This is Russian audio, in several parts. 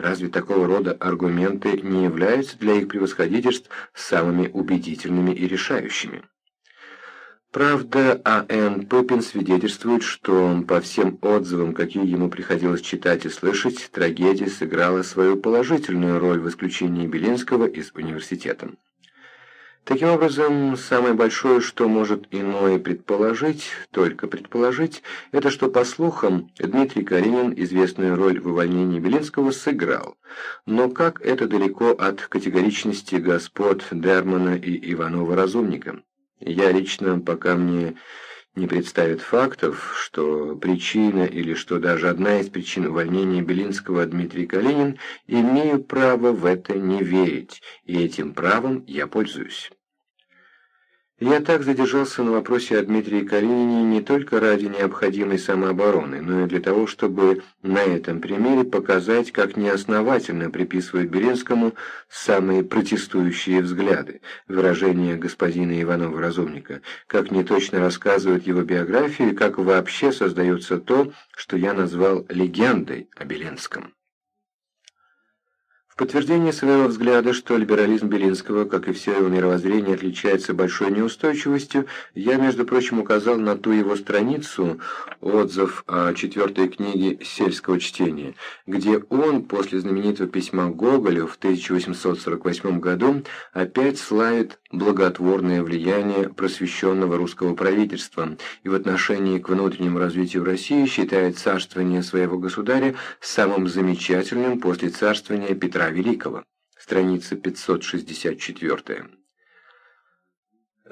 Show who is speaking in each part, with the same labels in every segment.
Speaker 1: Разве такого рода аргументы не являются для их превосходительств самыми убедительными и решающими? Правда, А.Н. Пеппин свидетельствует, что по всем отзывам, какие ему приходилось читать и слышать, трагедия сыграла свою положительную роль в исключении Белинского из университета. Таким образом, самое большое, что может иное предположить, только предположить, это что, по слухам, Дмитрий Каренин известную роль в увольнении Белинского сыграл. Но как это далеко от категоричности господ Дермана и Иванова-Разумника? Я лично, пока мне не представят фактов, что причина или что даже одна из причин увольнения Белинского Дмитрий Калинин, имею право в это не верить, и этим правом я пользуюсь. Я так задержался на вопросе о Дмитрии Калинине не только ради необходимой самообороны, но и для того, чтобы на этом примере показать, как неосновательно приписывают Беренскому самые протестующие взгляды, выражения господина Иванова-Разумника, как неточно рассказывают его биографию и как вообще создается то, что я назвал легендой о Беленском подтверждение своего взгляда, что либерализм Белинского, как и все его мировоззрение, отличается большой неустойчивостью, я, между прочим, указал на ту его страницу, отзыв о четвертой книге сельского чтения, где он, после знаменитого письма Гоголю в 1848 году, опять славит благотворное влияние просвещенного русского правительства и в отношении к внутреннему развитию России считает царствование своего государя самым замечательным после царствования Петра Великого, страница 564.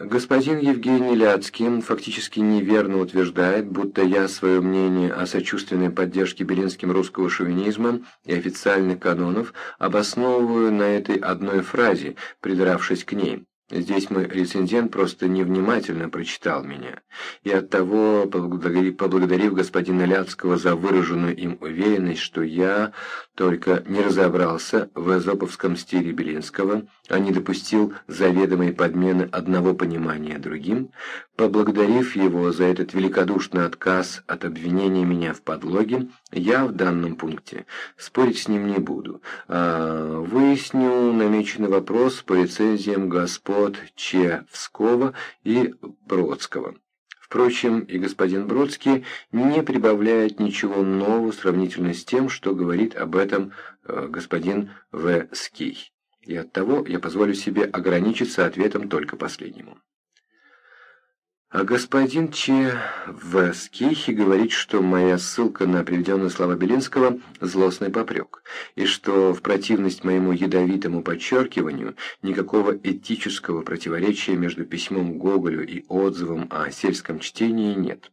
Speaker 1: Господин Евгений Ляцкий фактически неверно утверждает, будто я свое мнение о сочувственной поддержке Белинским русского шовинизма и официальных канонов обосновываю на этой одной фразе, придравшись к ней. Здесь мой рецензент просто невнимательно прочитал меня, и оттого, поблагодарив, господина Ляцкого за выраженную им уверенность, что я только не разобрался в эзоповском стиле Белинского, а не допустил заведомой подмены одного понимания другим, поблагодарив его за этот великодушный отказ от обвинения меня в подлоге, я в данном пункте спорить с ним не буду, а выясню намеченный вопрос по рецензиям господ Чевского и Бродского. Впрочем, и господин Бродский не прибавляет ничего нового сравнительно с тем, что говорит об этом э, господин В. Ский. И оттого я позволю себе ограничиться ответом только последнему. А господин Че в Скихе говорит, что моя ссылка на приведенные слова Белинского – злостный попрек, и что в противность моему ядовитому подчеркиванию никакого этического противоречия между письмом Гоголю и отзывом о сельском чтении нет.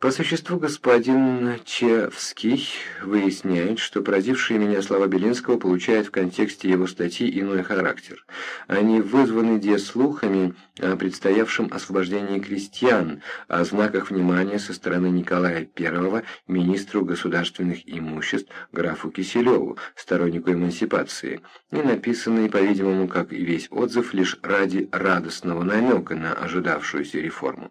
Speaker 1: По существу господин Чевский выясняет, что поразившие меня слова Белинского получают в контексте его статьи иной характер. Они вызваны де слухами о предстоявшем освобождении крестьян, о знаках внимания со стороны Николая I, министру государственных имуществ, графу Киселеву, стороннику эмансипации, и написанные, по-видимому, как и весь отзыв, лишь ради радостного намека на ожидавшуюся реформу.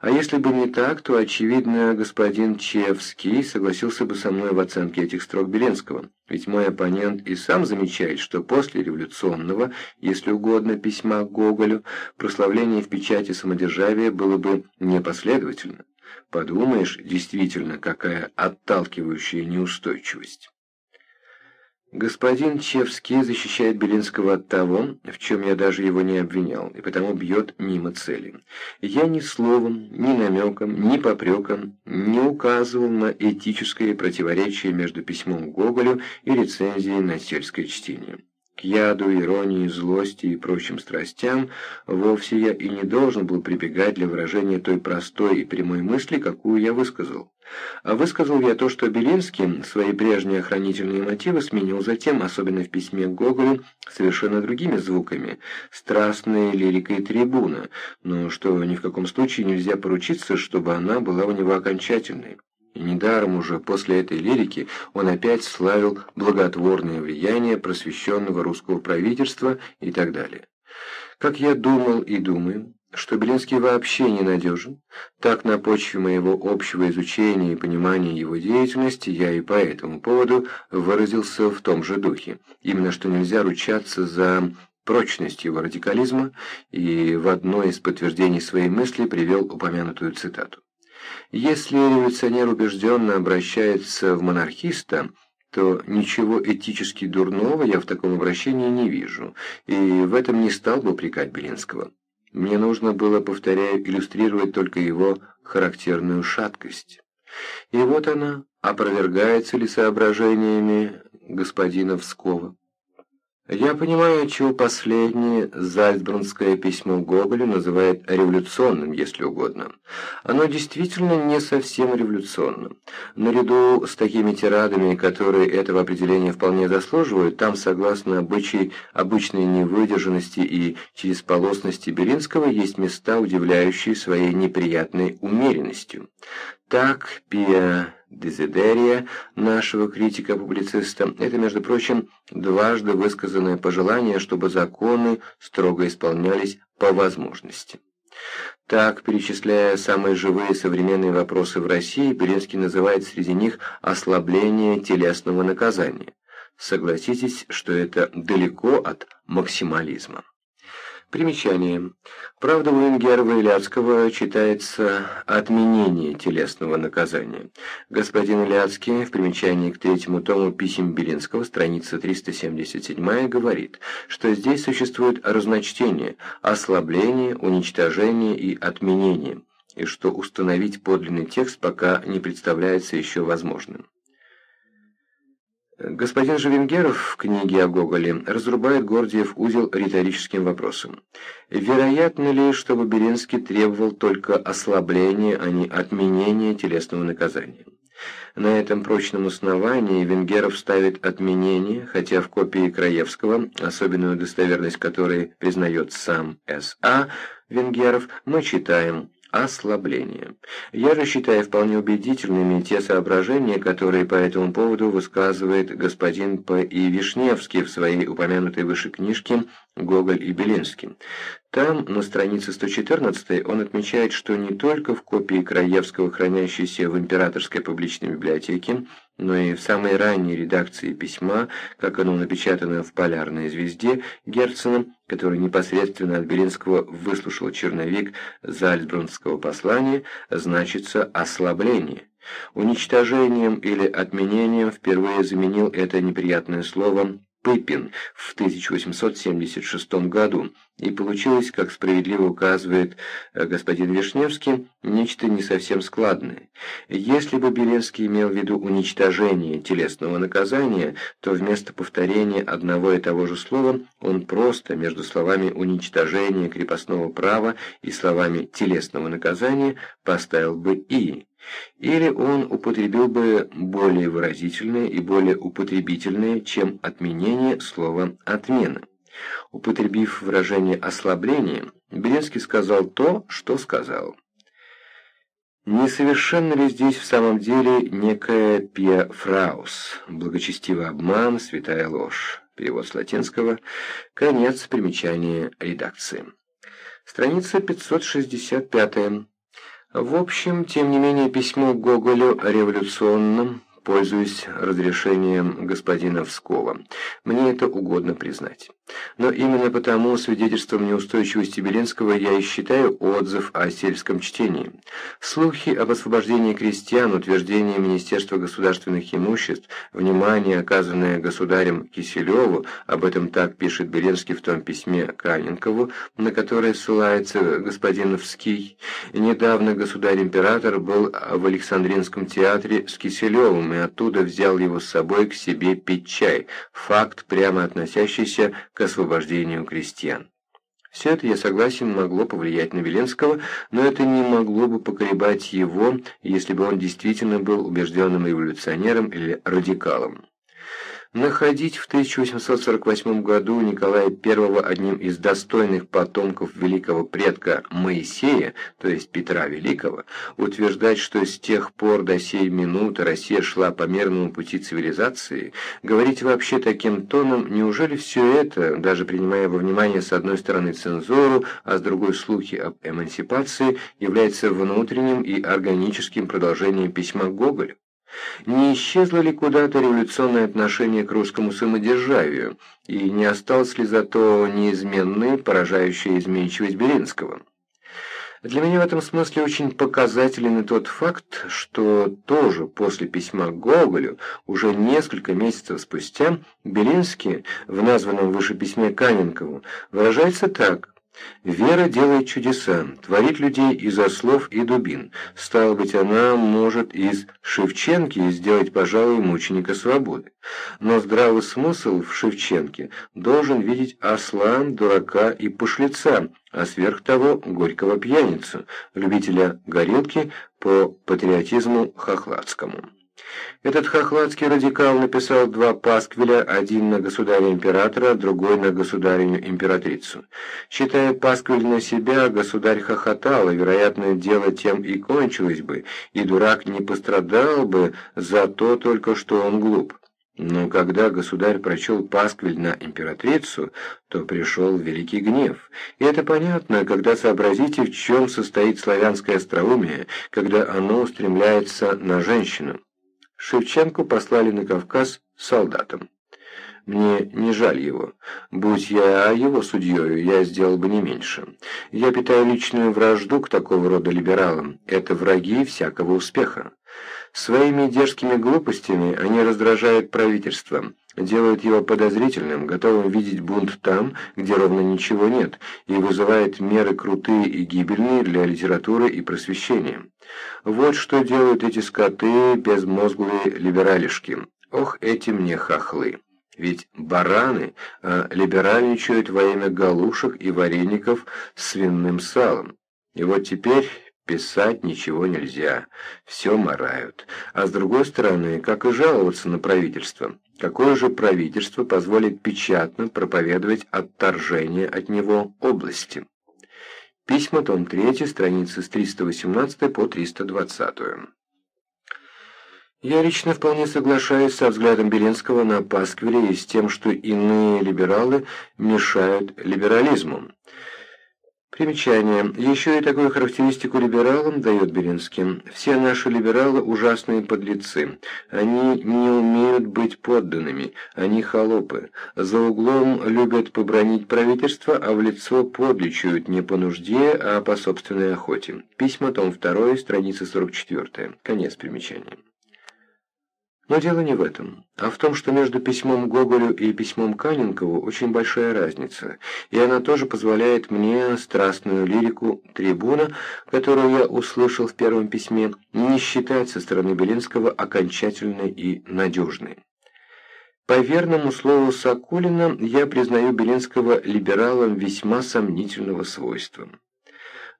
Speaker 1: А если бы не так, то, очевидно, господин Чевский согласился бы со мной в оценке этих строк Беленского. Ведь мой оппонент и сам замечает, что после революционного, если угодно, письма Гоголю, прославление в печати самодержавия было бы непоследовательно. Подумаешь, действительно, какая отталкивающая неустойчивость. Господин Чевский защищает Белинского от того, в чем я даже его не обвинял, и потому бьет мимо цели. Я ни словом, ни намеком, ни попреком не указывал на этическое противоречие между письмом Гоголю и рецензией на сельское чтение. К яду, иронии, злости и прочим страстям вовсе я и не должен был прибегать для выражения той простой и прямой мысли, какую я высказал. А высказал я то, что Белинский свои прежние охранительные мотивы сменил затем, особенно в письме к Гоголю, совершенно другими звуками, страстной лирикой трибуна, но что ни в каком случае нельзя поручиться, чтобы она была у него окончательной. И недаром уже после этой лирики он опять славил благотворное влияние просвещенного русского правительства и так далее. Как я думал и думаю, что Белинский вообще ненадежен, так на почве моего общего изучения и понимания его деятельности я и по этому поводу выразился в том же духе, именно что нельзя ручаться за прочность его радикализма и в одно из подтверждений своей мысли привел упомянутую цитату. Если революционер убежденно обращается в монархиста, то ничего этически дурного я в таком обращении не вижу, и в этом не стал бы упрекать Белинского. Мне нужно было, повторяю, иллюстрировать только его характерную шаткость. И вот она опровергается ли соображениями господина Вскова. Я понимаю, чего последнее Зальцбургское письмо Гоголю называет революционным, если угодно. Оно действительно не совсем революционным. Наряду с такими тирадами, которые этого определения вполне заслуживают, там, согласно обычай, обычной невыдержанности и чрезполосности Белинского, есть места, удивляющие своей неприятной умеренностью. Так, Пия Дезидерия нашего критика-публициста – это, между прочим, дважды высказанное пожелание, чтобы законы строго исполнялись по возможности. Так, перечисляя самые живые современные вопросы в России, Белинский называет среди них ослабление телесного наказания. Согласитесь, что это далеко от максимализма. Примечание. Правда, у Венгерова и читается «отменение телесного наказания». Господин Ляцкий в примечании к третьему тому писем Белинского, страница 377, говорит, что здесь существует разночтение, ослабление, уничтожение и отменение, и что установить подлинный текст пока не представляется еще возможным. Господин Живенгеров в книге о Гоголе разрубает Гордиев узел риторическим вопросом. Вероятно ли, чтобы Беренский требовал только ослабления, а не отменения телесного наказания? На этом прочном основании Венгеров ставит отменение, хотя в копии Краевского, особенную достоверность которой признает сам С.А. Венгеров, мы читаем ослабление. Я же считаю вполне убедительными те соображения, которые по этому поводу высказывает господин П. И. Вишневский в своей упомянутой выше книжке «Гоголь и Белинский». Там, на странице 114, он отмечает, что не только в копии Краевского, хранящейся в Императорской публичной библиотеке, но и в самой ранней редакции письма, как оно напечатано в «Полярной звезде» Герцена, который непосредственно от Белинского выслушал черновик Зальцбрунского послания, значится «ослабление». Уничтожением или отменением впервые заменил это неприятное слово Пыпин в 1876 году, и получилось, как справедливо указывает э, господин Вишневский, нечто не совсем складное. Если бы Белевский имел в виду уничтожение телесного наказания, то вместо повторения одного и того же слова он просто между словами «уничтожение крепостного права» и словами «телесного наказания» поставил бы «и». Или он употребил бы более выразительное и более употребительное, чем отменение слова «отмена». Употребив выражение «ослабление», Белинский сказал то, что сказал. Несовершенно ли здесь в самом деле некая пиафраус, благочестивый обман, святая ложь? Перевод с латинского. Конец примечания редакции. Страница 565. В общем, тем не менее, письмо Гоголю о революционном пользуюсь разрешением господина Вскова. Мне это угодно признать. Но именно потому свидетельством неустойчивости Белинского я и считаю отзыв о сельском чтении. Слухи об освобождении крестьян, утверждение Министерства государственных имуществ, внимание, оказанное государем Киселеву, об этом так пишет Белинский в том письме Каненкову, на которое ссылается господин Вский. Недавно государь-император был в Александринском театре с Киселевым, и оттуда взял его с собой к себе пить чай, факт, прямо относящийся к освобождению крестьян. Все это, я согласен, могло повлиять на Веленского, но это не могло бы поколебать его, если бы он действительно был убежденным революционером или радикалом. Находить в 1848 году Николая I одним из достойных потомков великого предка Моисея, то есть Петра Великого, утверждать, что с тех пор до сей минуты Россия шла по мерному пути цивилизации, говорить вообще таким тоном, неужели все это, даже принимая во внимание с одной стороны цензуру, а с другой слухи об эмансипации, является внутренним и органическим продолжением письма Гоголя? Не исчезло ли куда-то революционное отношение к русскому самодержавию, и не осталось ли зато неизменной, поражающая изменчивость Белинского? Для меня в этом смысле очень показателен и тот факт, что тоже после письма Гоголю, уже несколько месяцев спустя, Белинский в названном выше письме Каненкову выражается так Вера делает чудеса, творит людей из ослов и дубин. Стало быть, она может из Шевченки сделать, пожалуй, мученика свободы. Но здравый смысл в Шевченке должен видеть осла, дурака и пошлеца, а сверх того горького пьяницу, любителя горилки по патриотизму хохладскому. Этот хохладский радикал написал два пасквиля, один на государя-императора, другой на государиню-императрицу. Читая пасквиль на себя, государь хохотал, и, вероятно, дело тем и кончилось бы, и дурак не пострадал бы за то только, что он глуп. Но когда государь прочел пасквиль на императрицу, то пришел великий гнев. И это понятно, когда сообразите, в чем состоит славянское остроумие, когда оно устремляется на женщину. Шевченко послали на Кавказ солдатам. Мне не жаль его. Будь я его судьей, я сделал бы не меньше. Я питаю личную вражду к такого рода либералам. Это враги всякого успеха. Своими дерзкими глупостями они раздражают правительство, делают его подозрительным, готовым видеть бунт там, где ровно ничего нет, и вызывает меры крутые и гибельные для литературы и просвещения. Вот что делают эти скоты, безмозглые либералишки. Ох, эти мне хохлы. Ведь бараны а, либеральничают во имя галушек и вареников с свиным салом. И вот теперь писать ничего нельзя, все морают. А с другой стороны, как и жаловаться на правительство? Какое же правительство позволит печатно проповедовать отторжение от него области? Письма, том 3, страницы с 318 по 320. Я лично вполне соглашаюсь со взглядом Белинского на Пасквиле и с тем, что иные либералы мешают либерализму. Примечание. Еще и такую характеристику либералам дает Белинский. Все наши либералы ужасные подлецы. Они не умеют быть подданными. Они холопы. За углом любят побронить правительство, а в лицо подлечают не по нужде, а по собственной охоте. Письма, том 2, страница 44. Конец примечания. Но дело не в этом, а в том, что между письмом Гоголю и письмом Каненкову очень большая разница, и она тоже позволяет мне страстную лирику «Трибуна», которую я услышал в первом письме, не считать со стороны Белинского окончательной и надежной. По верному слову Сокулина я признаю Белинского либералом весьма сомнительного свойства.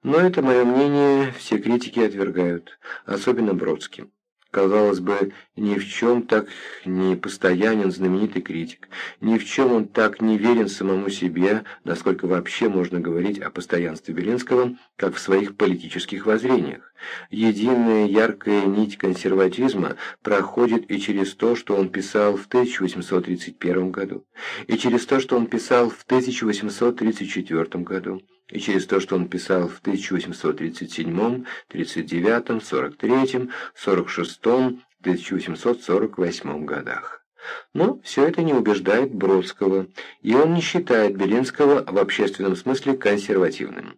Speaker 1: Но это мое мнение все критики отвергают, особенно Бродский. Казалось бы, ни в чем так не постоянен знаменитый критик, ни в чем он так не верен самому себе, насколько вообще можно говорить о постоянстве Белинского, как в своих политических воззрениях. Единая яркая нить консерватизма проходит и через то, что он писал в 1831 году, и через то, что он писал в 1834 году и через то, что он писал в 1837, 39, 43, 46, 1848 годах. Но все это не убеждает Бродского, и он не считает Белинского в общественном смысле консервативным.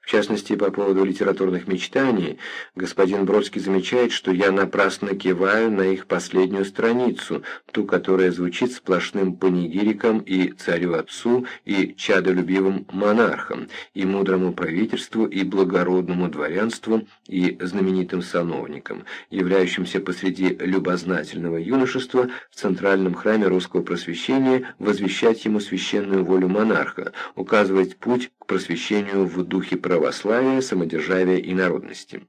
Speaker 1: В частности, по поводу литературных мечтаний, господин Бродский замечает, что я напрасно киваю на их последнюю страницу, ту, которая звучит сплошным панигириком и царю-отцу, и чадолюбивым монархам, и мудрому правительству, и благородному дворянству, и знаменитым сановникам, являющимся посреди любознательного юношества в центральном храме русского просвещения возвещать ему священную волю монарха, указывать путь к просвещению в духе православия, самодержавия и народности.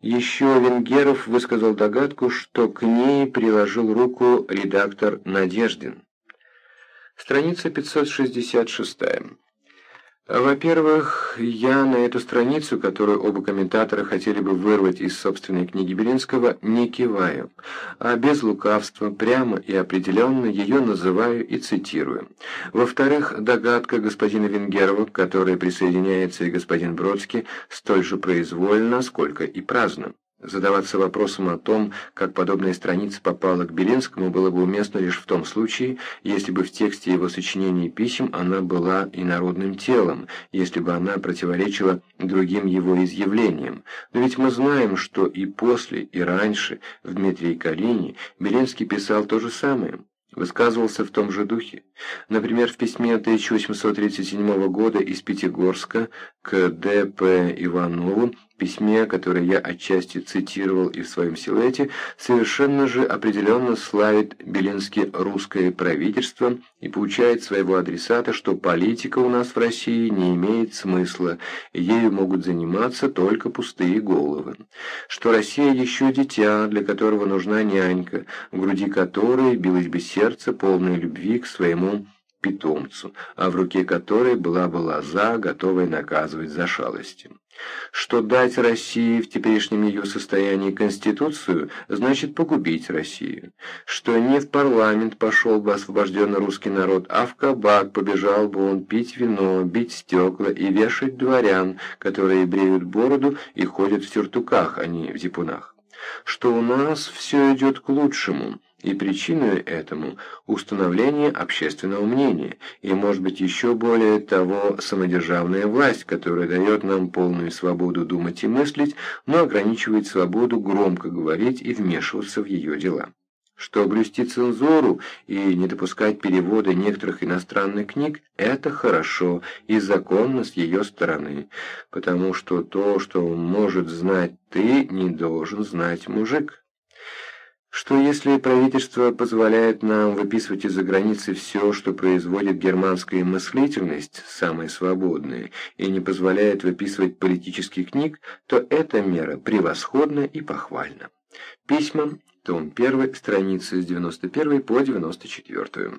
Speaker 1: Еще Венгеров высказал догадку, что к ней приложил руку редактор Надеждин. Страница 566. Во-первых, я на эту страницу, которую оба комментатора хотели бы вырвать из собственной книги Белинского, не киваю, а без лукавства, прямо и определенно ее называю и цитирую. Во-вторых, догадка господина Венгерова, к которой присоединяется и господин Бродский, столь же произвольна, сколько и праздна. Задаваться вопросом о том, как подобная страница попала к Белинскому, было бы уместно лишь в том случае, если бы в тексте его сочинений и писем она была инородным телом, если бы она противоречила другим его изъявлениям. Но ведь мы знаем, что и после, и раньше в Дмитрии Калине Белинский писал то же самое высказывался в том же духе. Например, в письме 1837 года из Пятигорска к Д.П. Иванову письме, которое я отчасти цитировал и в своем силуэте, совершенно же определенно славит Белинский русское правительство и получает своего адресата, что политика у нас в России не имеет смысла, ею могут заниматься только пустые головы, что Россия еще дитя, для которого нужна нянька, в груди которой билось бы сердце, полное любви к своему питомцу, а в руке которой была бы лоза, готовая наказывать за шалости. Что дать России в теперешнем ее состоянии Конституцию, значит погубить Россию. Что не в парламент пошел бы освобожденный русский народ, а в кабак побежал бы он пить вино, бить стекла и вешать дворян, которые бреют бороду и ходят в сюртуках, а не в зипунах. Что у нас все идет к лучшему, и причиной этому установление общественного мнения, и, может быть, еще более того, самодержавная власть, которая дает нам полную свободу думать и мыслить, но ограничивает свободу громко говорить и вмешиваться в ее дела. Что блюсти цензуру и не допускать перевода некоторых иностранных книг – это хорошо и законно с ее стороны, потому что то, что может знать ты, не должен знать мужик что если правительство позволяет нам выписывать из-за границы все, что производит германская мыслительность, самая свободная, и не позволяет выписывать политических книг, то эта мера превосходна и похвальна. Письма, том 1, страницы с 91 по 94.